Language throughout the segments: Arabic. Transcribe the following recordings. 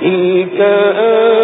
一个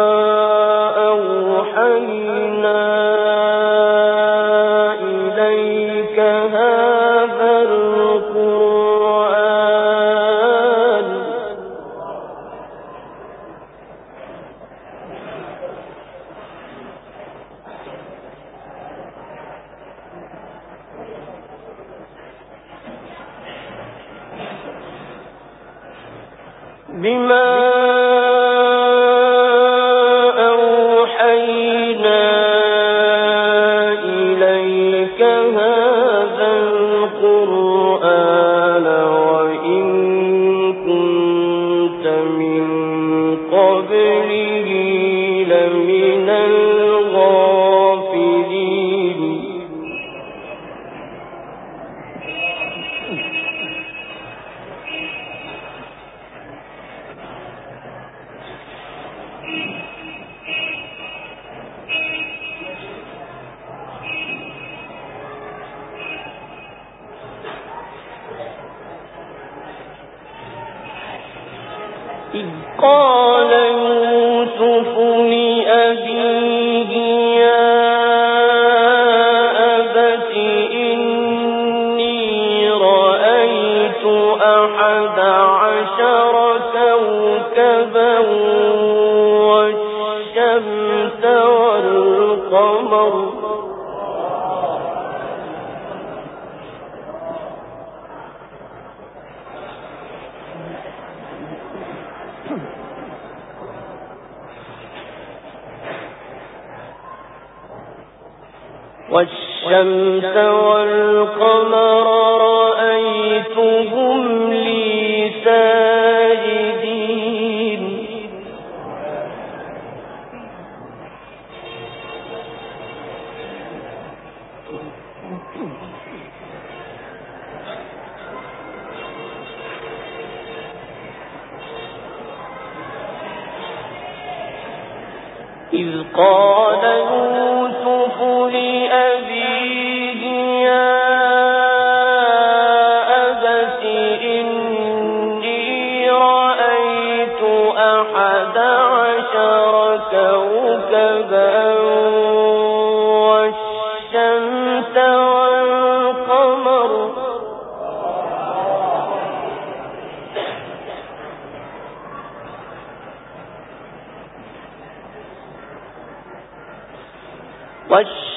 والشمس والقمر إذ قال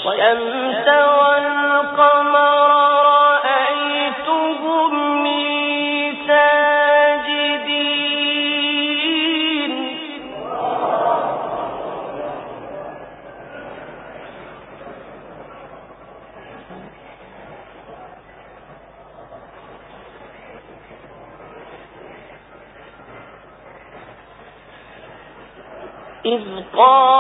والشمس والقمر رأيتهم ساجدين إذ قال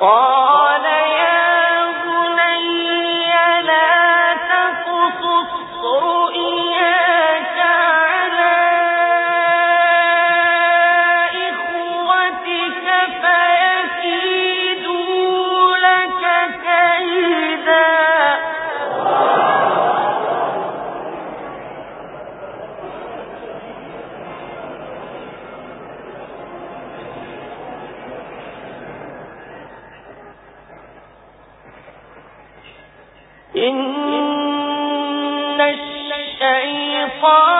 قال إن الشيطان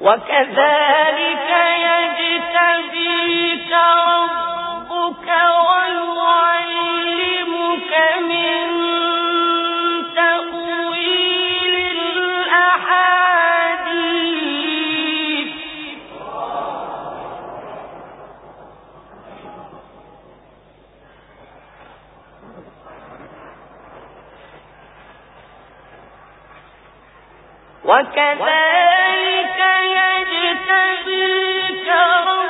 وكذلك يجتبيك ربك ويعلمك من تأويل الأحاديث. وكذلك ترون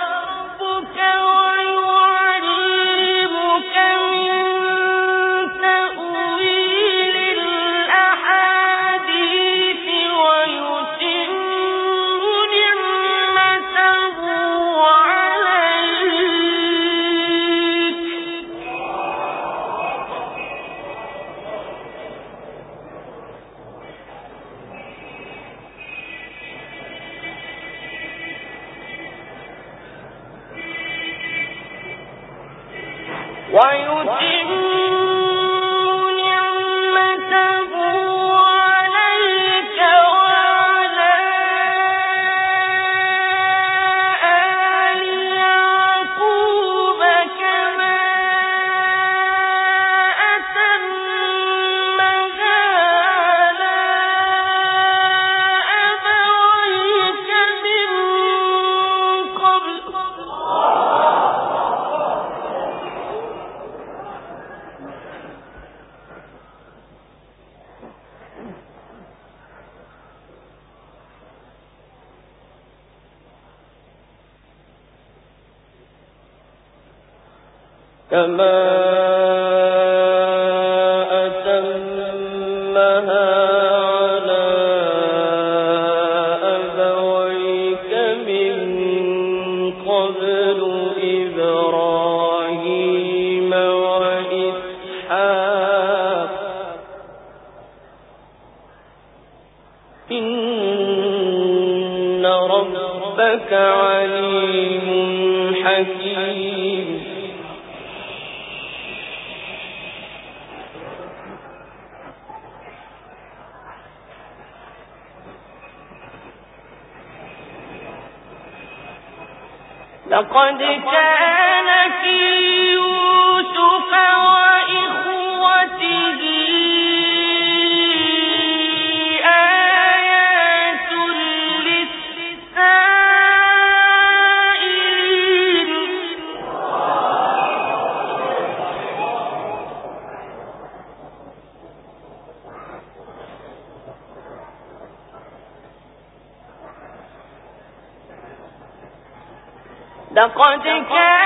لقد كان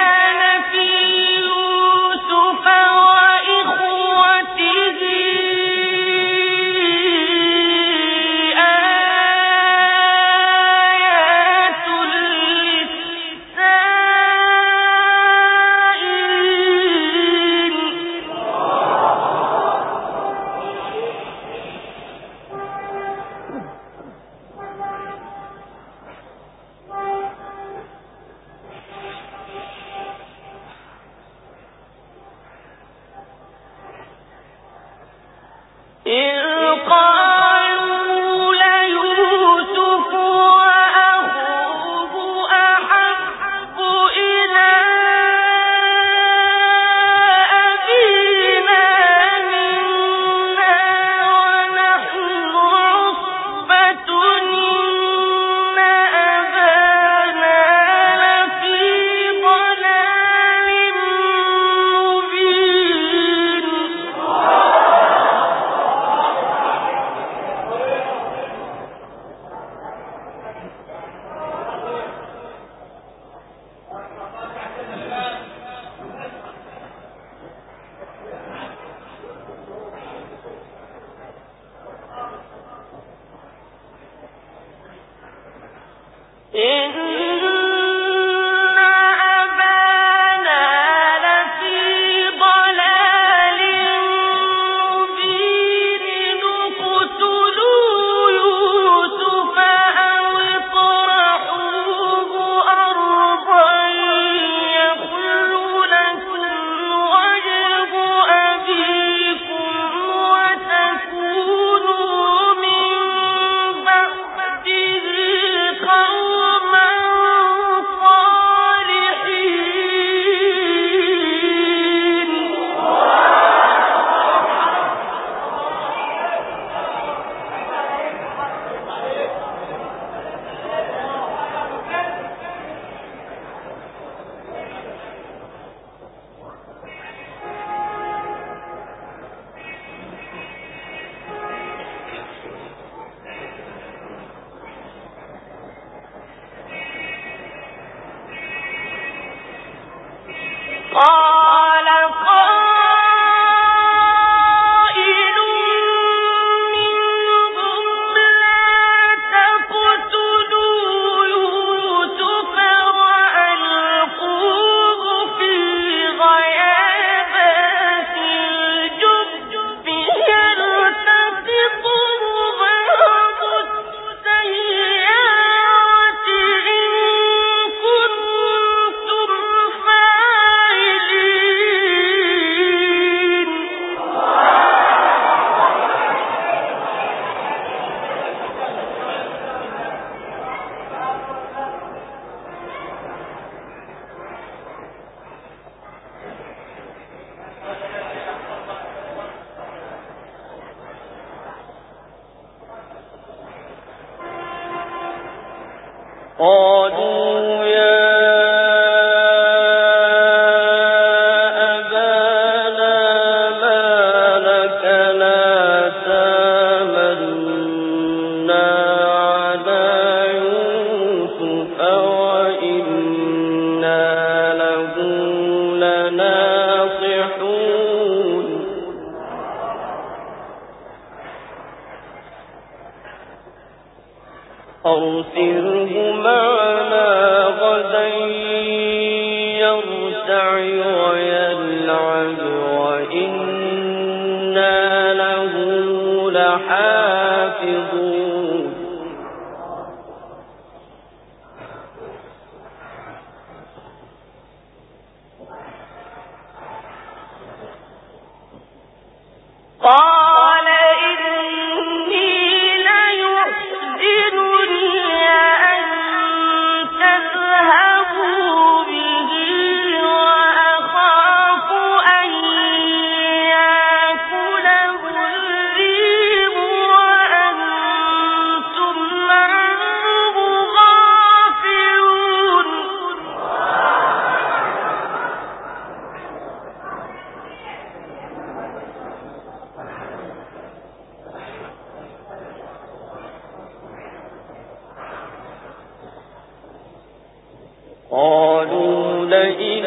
قالوا لئن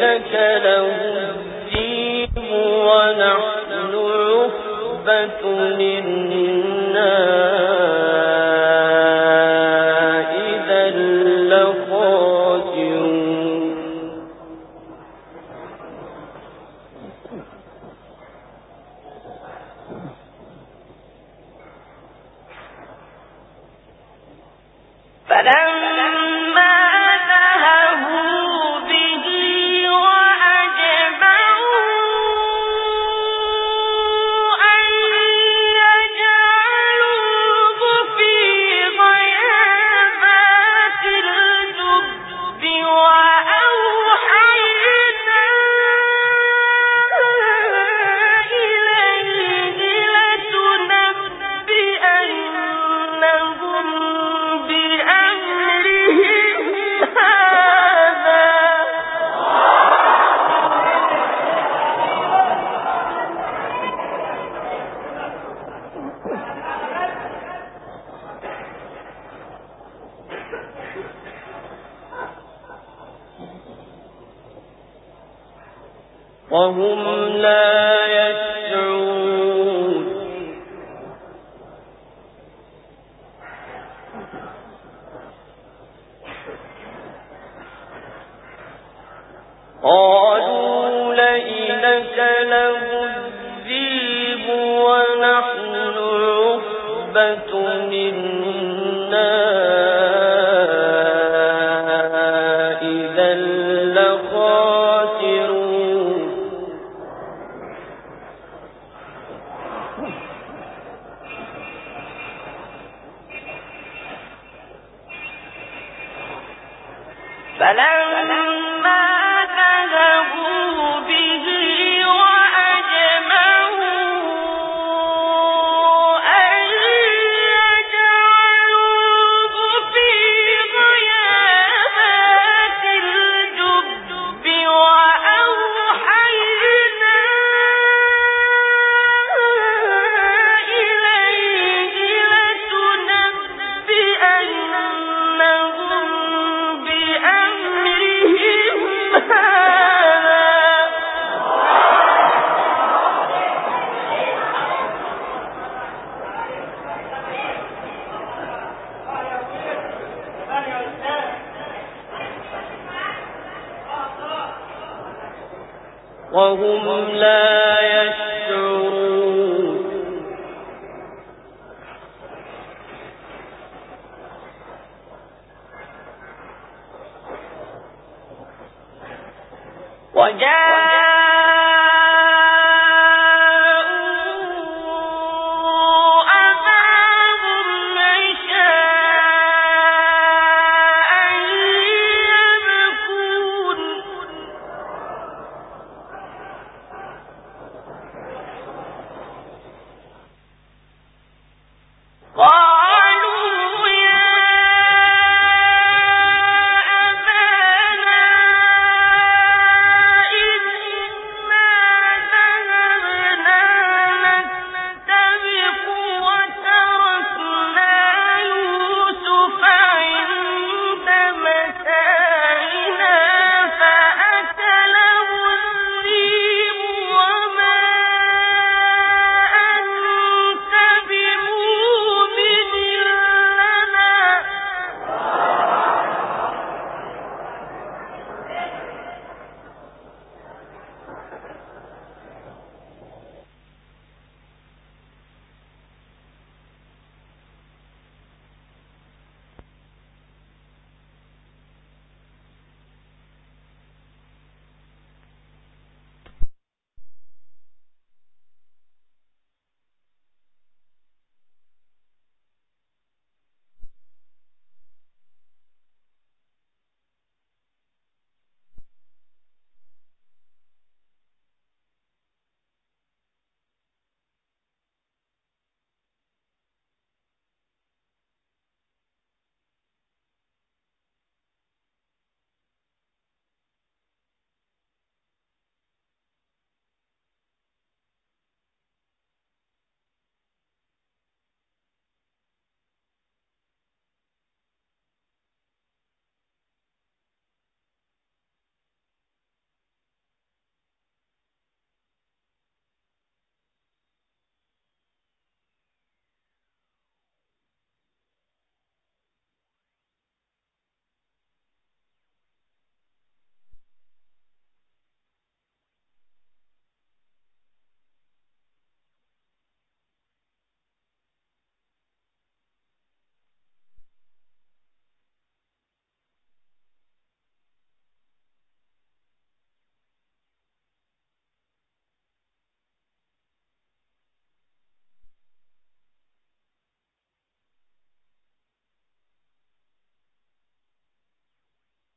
له الدين ونحن عصبة منا وهم لا